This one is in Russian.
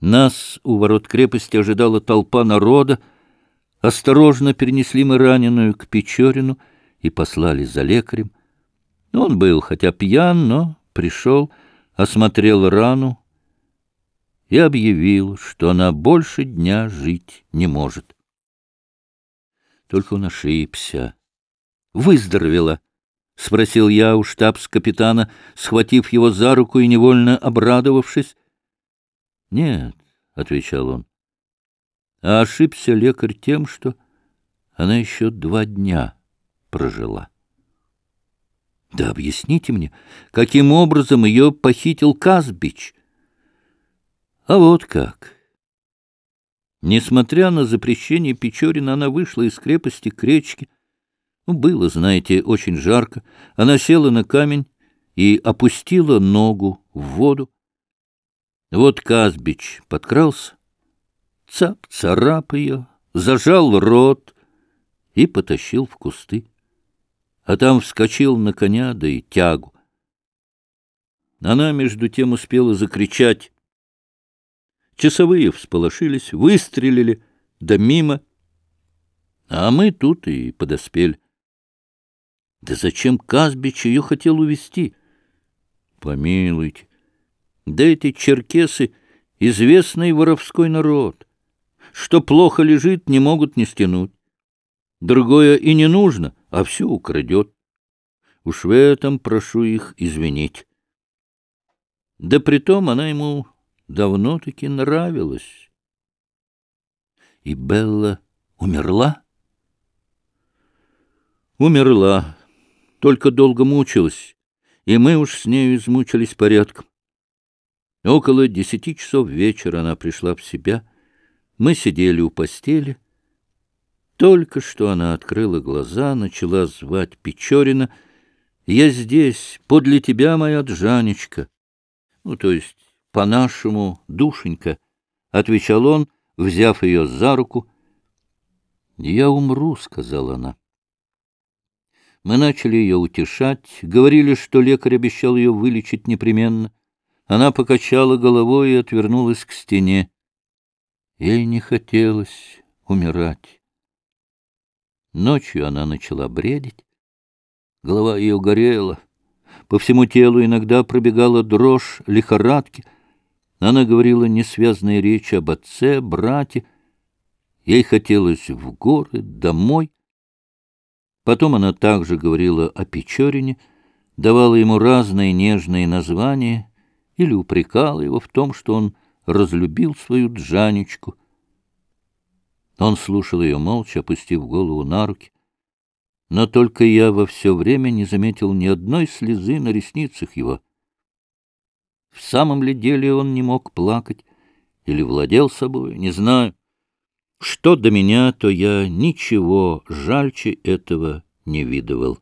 Нас у ворот крепости ожидала толпа народа. Осторожно перенесли мы раненую к Печорину и послали за лекарем. Он был хотя пьян, но пришел, осмотрел рану и объявил, что она больше дня жить не может. Только он ошибся. Выздоровела, — спросил я у штабс-капитана, схватив его за руку и невольно обрадовавшись. — Нет, — отвечал он. А ошибся лекарь тем, что она еще два дня прожила. Да объясните мне, каким образом ее похитил Казбич? А вот как. Несмотря на запрещение Печорина, она вышла из крепости к речке. Ну, было, знаете, очень жарко. Она села на камень и опустила ногу в воду. Вот Казбич подкрался, цап-царап ее, зажал рот и потащил в кусты. А там вскочил на коня, да и тягу. Она, между тем, успела закричать. Часовые всполошились, выстрелили, да мимо. А мы тут и подоспели. Да зачем Казбич ее хотел увести? Помилуйте. Да эти черкесы — известный воровской народ. Что плохо лежит, не могут не стянуть. Другое и не нужно, а все украдет. Уж в этом прошу их извинить. Да притом она ему давно-таки нравилась. И Белла умерла? Умерла, только долго мучилась, и мы уж с нею измучились порядком. Около десяти часов вечера она пришла в себя. Мы сидели у постели. Только что она открыла глаза, начала звать Печорина. «Я здесь, подле тебя, моя Джанечка». Ну, то есть, по-нашему, душенька, — отвечал он, взяв ее за руку. «Я умру», — сказала она. Мы начали ее утешать, говорили, что лекарь обещал ее вылечить непременно. Она покачала головой и отвернулась к стене. Ей не хотелось умирать. Ночью она начала бредить. Голова ее горела. По всему телу иногда пробегала дрожь лихорадки. Она говорила несвязные речи об отце, брате. Ей хотелось в горы, домой. Потом она также говорила о Печорине, давала ему разные нежные названия — или упрекала его в том, что он разлюбил свою Джанечку. Он слушал ее молча, опустив голову на руки. Но только я во все время не заметил ни одной слезы на ресницах его. В самом ли деле он не мог плакать или владел собой, не знаю. Что до меня, то я ничего жальче этого не видывал.